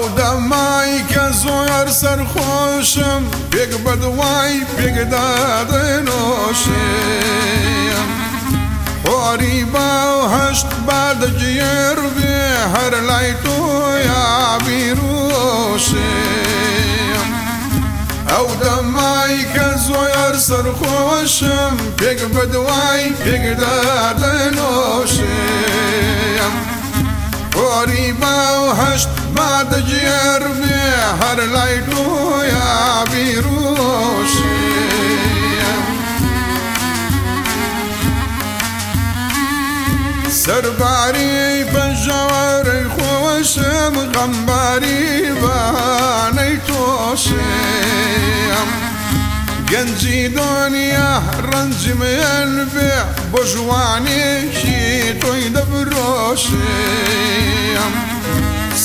ئەو دەمای کە زۆر سەرخۆشم پێک بەدوای پێکدادنۆشم خۆری باو هەشت بادەگیر بێ هەر لای تۆ یابیرۆشم ئەو دەمای کە زۆر سەرخۆشم پێک بەدوای پێکدادنۆشم خۆری باو هەشت بادەگیر بێ هەر لای تۆیا بیرۆشیم سەرباری پەنجاوەرەی خۆشم غەمباری بانەی تۆشم گەنجی دنیا ڕەنجمێن بێ بۆ ژوانێکی تۆی دەبرۆشم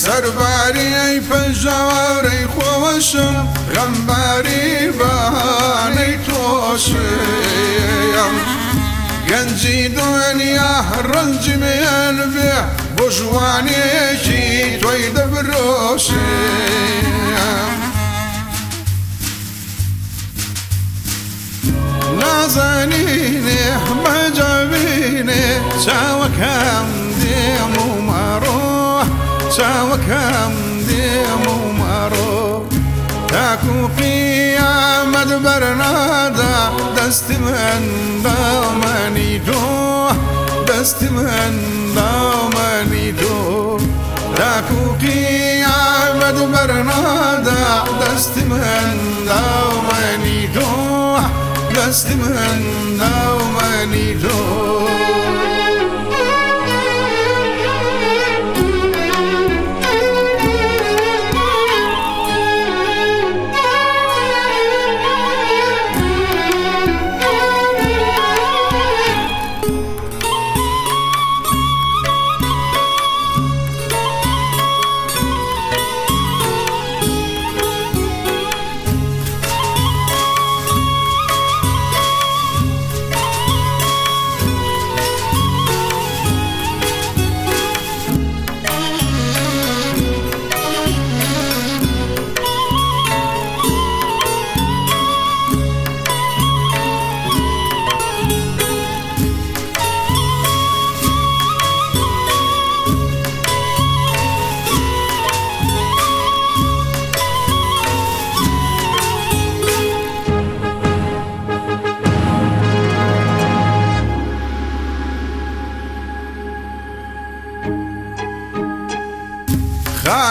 سەرباری ئەی پەنجاوەرەی خۆشم غەمباری بەهانەی تۆشم گەنجی دنیا ڕەنجمێن بێ بۆ ژوانێکی تۆی دەبرۆشم نازانینێ بەجابینێ چاوەکەم چاوەکەم دێم و مەڕۆ تاکو قیامەت بەرنادا دەستی من داومەنی تۆ دەستی من داومەنی تۆ تاکو قیامەت بەرنادا دەستی من داومەنی تۆ دست من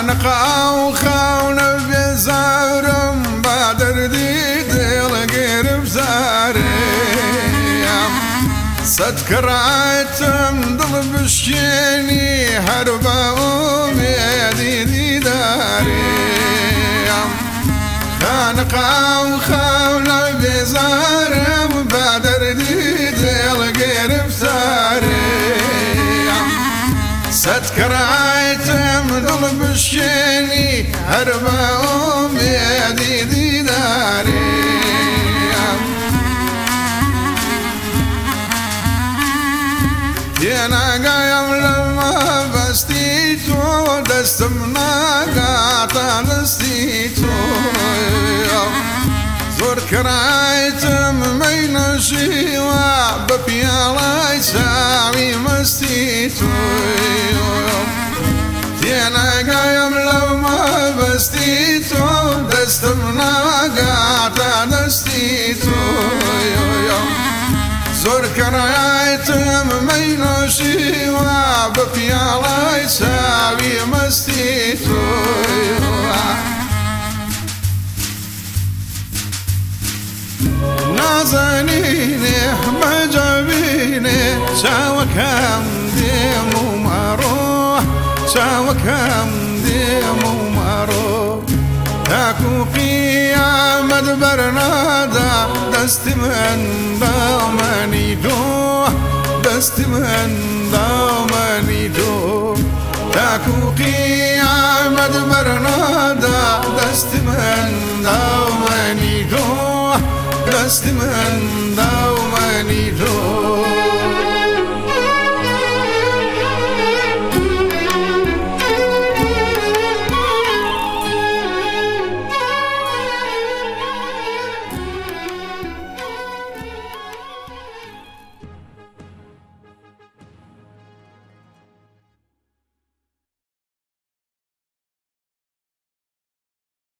خانقا و خاونە بێزارم با دەردی دێڵەگەرم زارێم سەد کڕاتم دڵ بشکێنی هەر بەمێدی دیدارێم خانقا و خاونە بێزارم دربهم بيدي ديداري ينا قايم لما بستيتو دستم ناقاتا دستيتو زۆر کرایتم مەی نەژیوە بە پیاڵای چاوی مەستی توی تێنەگەم قايم لما بستيتو دستمنا قاطع دستيتو زور كرايتم مين شيوا. ببيالا سامي مستيتو. نازنيني مجابيني. ساوى كم ديم ومروح ساوى كم ديم ومروح کو قیامت برنادا دست من دامنی دو. دست من دامنی دو. تا کو قیامت برنادا دست من دامنی دو. دست من دامنی دو.